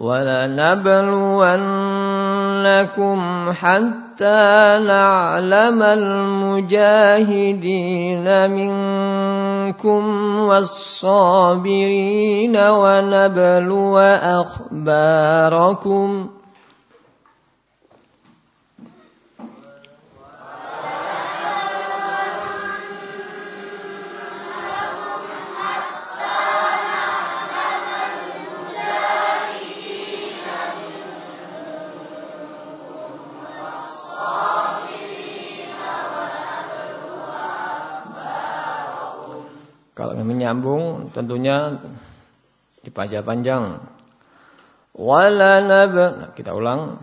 ولنبلونكم حتى نعلم المجاهدين منكم والصابرين ونبلو أخباركم menyambung tentunya dipanjang-panjang. Wala nab kita ulang.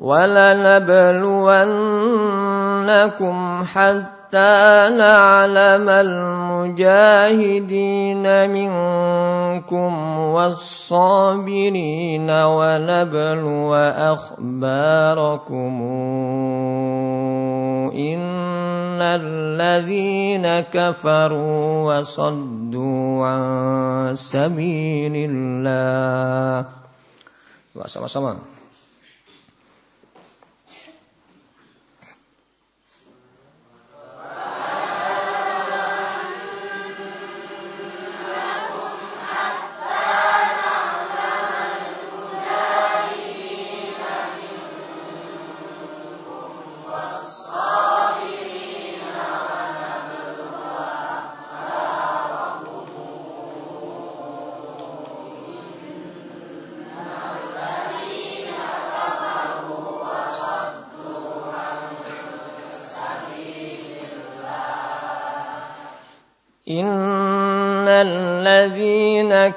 Wala nabluwannakum hatta na'lamal mujahidin minkum was-sabirin wa nabluwa akhbarakum إن الذين كفروا وصدوا عن سبيل الله. Sama-sama.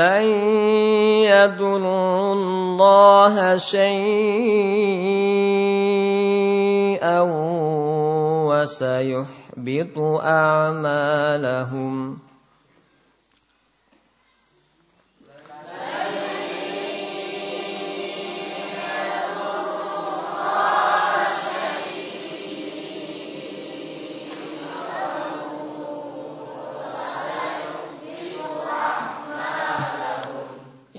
لن يضروا الله شيئا وسيحبط أعمالهم.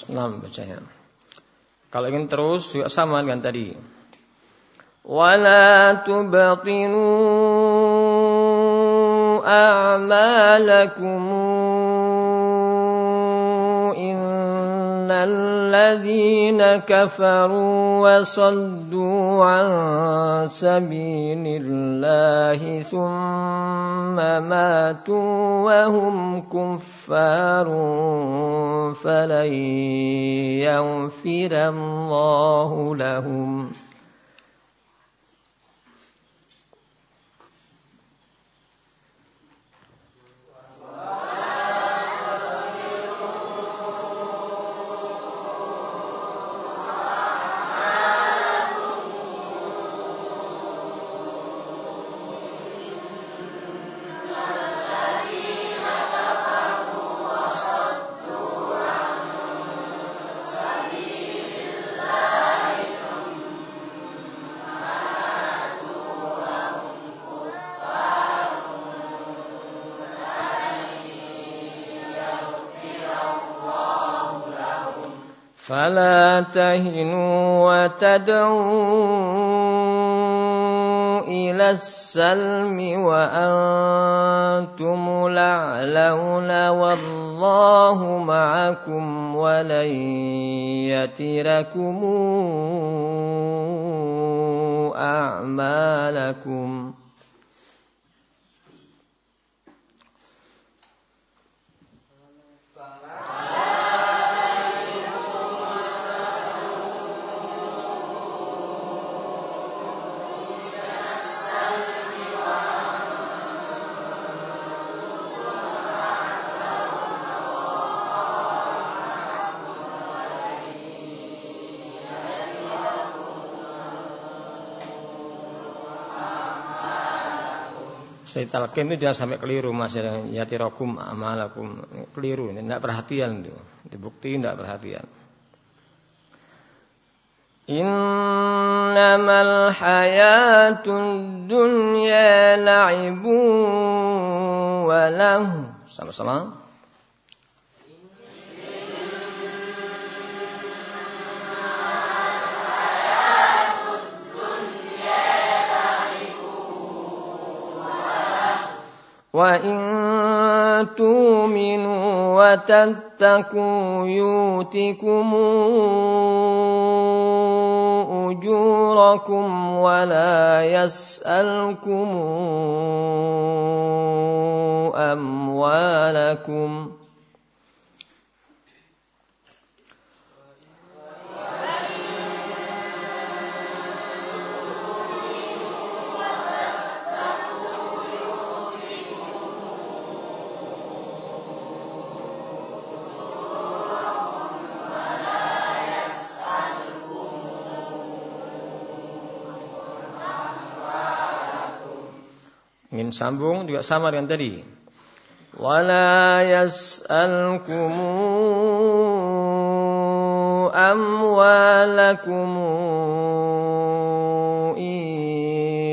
harus enam bacanya. Kalau ingin terus juga sama dengan tadi. Wala tubtinu a'malakum الذين كفروا وصدوا عن سبيل الله ثم ماتوا وهم كفار فلن يغفر الله لهم. فلا تهنوا وتدعوا إلى السلم وأنتم الأعلون والله معكم ولن يتركم أعمالكم Saya talqin itu jangan sampai keliru mas. Ya tirakum amalakum. Keliru ini tidak perhatian itu. Dibukti tidak perhatian. Innamal hayatun dunya la'ibu wa lahu. Sama-sama وان تؤمنوا وتتقوا يؤتكم اجوركم ولا يسالكم اموالكم Ingin sambung juga sama dengan tadi. Wala yas'alkum amwalakum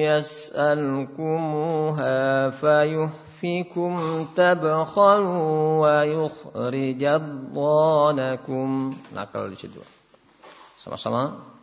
yas'alkumuha fayuhfikum tabkhalu wa yukhrijadhanakum. Nakal di situ. Sama-sama.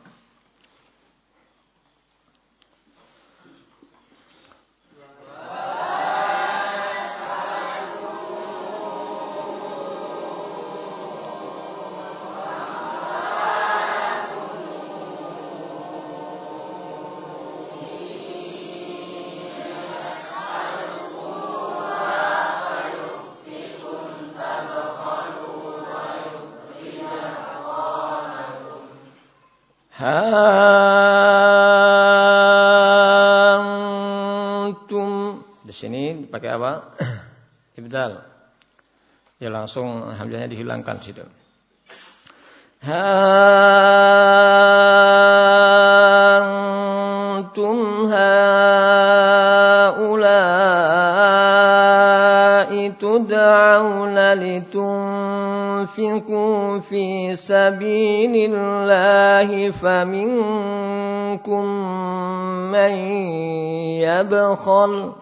Pakai apa? Ibdal. Ya langsung hamzahnya dihilangkan situ. Antum سبيل الله فمنكم من يبخل.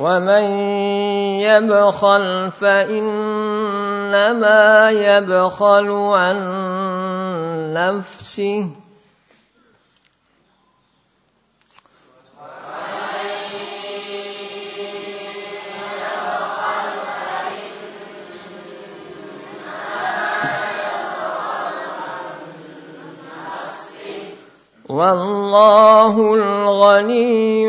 ومن يبخل فإنما يبخل عن نفسه والله الغني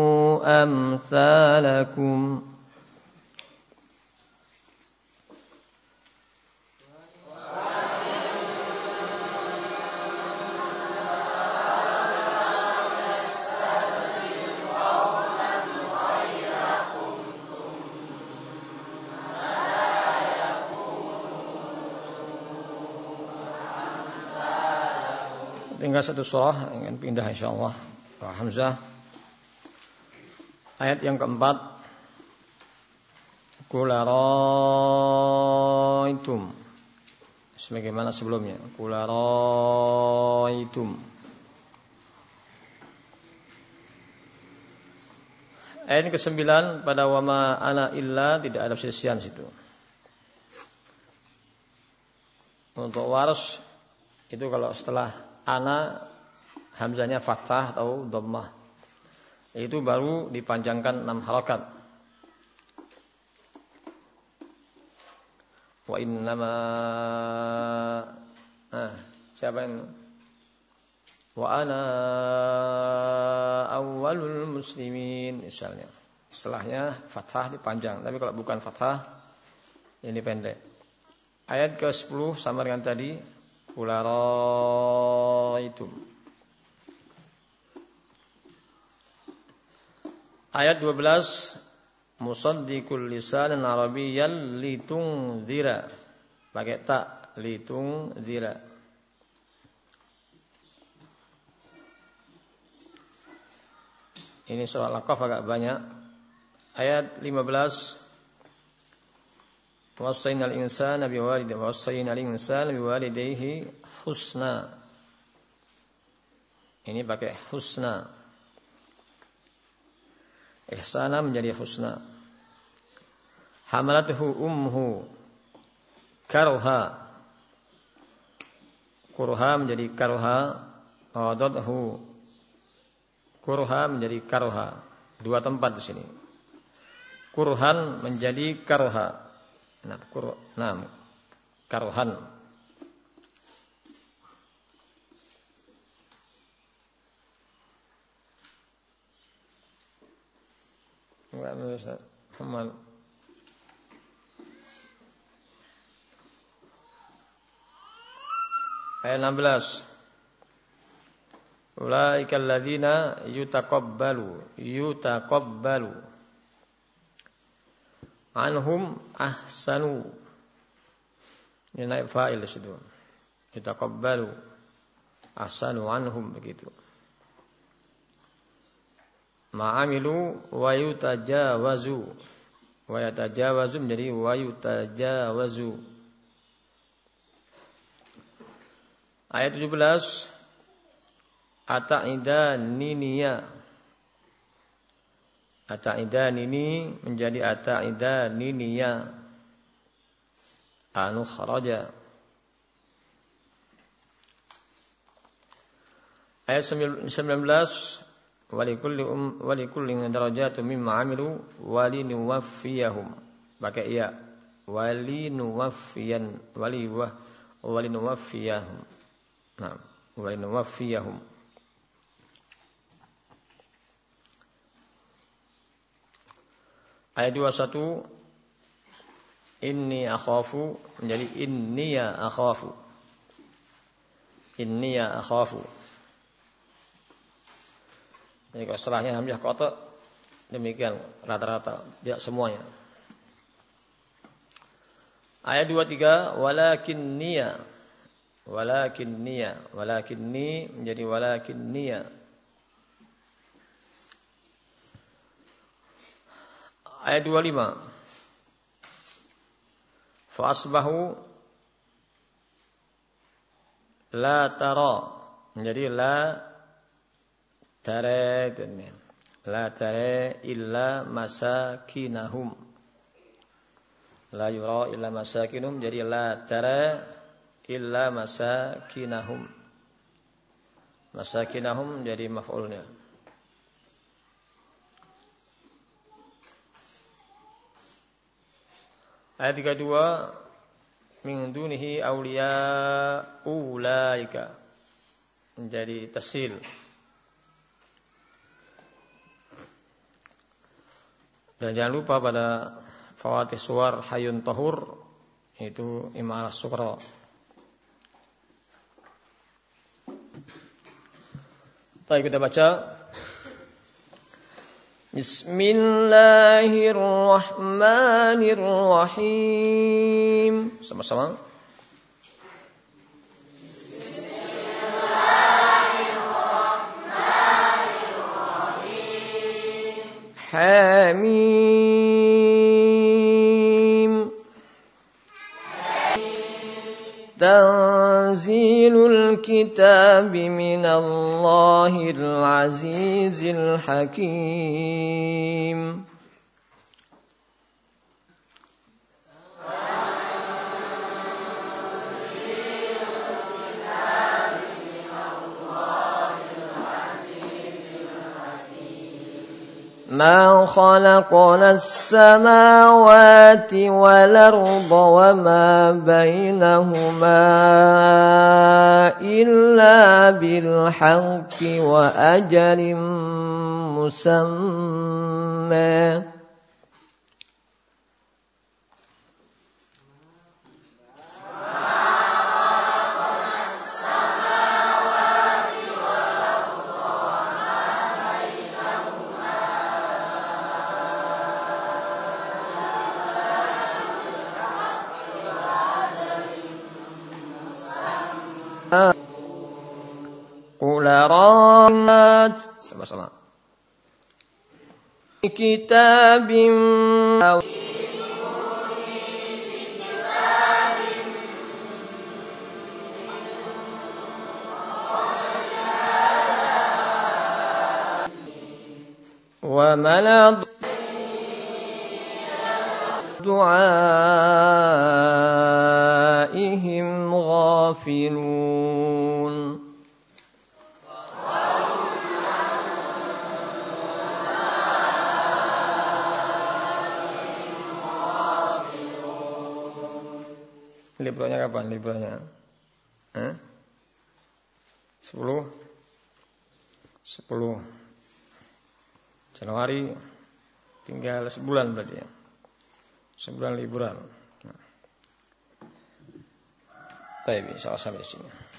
أمثالكم tinggal satu surah ingin pindah insyaallah Pak Hamzah ayat yang keempat Kularaitum sebagaimana sebelumnya Kularaitum Ayat ke-9 pada wama ana illa tidak ada sisian situ. Untuk waras itu kalau setelah ana hamzanya fathah atau dhammah. Itu baru dipanjangkan enam harakat. Wa innama ah, siapa yang Wa ana awalul muslimin misalnya. Setelahnya fathah dipanjang, tapi kalau bukan fathah ini pendek. Ayat ke-10 sama dengan tadi itu. Ayat 12 Musaddiqul lisanan arabiyyan litungzira. Pakai tak litungzira. Ini soal lakaf agak banyak. Ayat 15 Wasaina al-insana biwalidayhi wasaina al-insana biwalidayhi husna. Ini pakai husna. Ihsana menjadi husna. Hamalatuhu umhu karha. Kurha menjadi karha. Wadathu kurha menjadi karha. Dua tempat di sini. Kurhan menjadi karha. Nah, kur, nah karuhan. Enggak bisa Hamal. Ayat 16. Ulaika alladzina yutaqabbalu yutaqabbalu. Anhum ahsanu. Ini naik fa'il situ. Yataqabbalu ahsanu anhum begitu ma'amilu wa yutajawazu wa yatajawazu menjadi wa yutajawazu ayat 17 ata'ida niniya. Ata'idan ini menjadi ata'idan ya anu kharaja. Ayat 19 walikulli um walikulli darajatun mimma amilu walinuwaffiyahum. Pakai iya walinuwaffiyan wali wa walinuwaffiyahum. Nah, walinuwaffiyahum. Ayat 21 Inni akhafu menjadi inni ya akhafu. Inni ya akhafu. Jadi kalau setelahnya hamzah kota Demikian rata-rata, tidak semuanya. Ayat 23 walakin niya walakin niya walakin ni menjadi walakin niya Ayat 25 Fa asbahu la tara. Menjadi la tara la tara illa masakinahum La yura illa masakinum jadi la tara illa masakinahum. Masakinahum jadi maf'ulnya. Ayat 32 min dunihi awliya ulaika menjadi tasil. Dan jangan lupa pada Fawatih Suwar Hayun Tahur itu Imam Al-Sukra. Baik kita baca Bismillahirrahmanirrahim. Sama-sama. Hamim. تنزيل الكتاب من الله العزيز الحكيم ما خلقنا السماوات والأرض وما بينهما إلا بالحق وأجل مسمى. قل رات sama-sama كتاب أو ومن دعائهم غافلون. Libronya kapan libronya? Eh? 10 10 Januari tinggal sebulan berarti ya. Sebulan liburan. Nah. Tapi insya Allah sampai sini.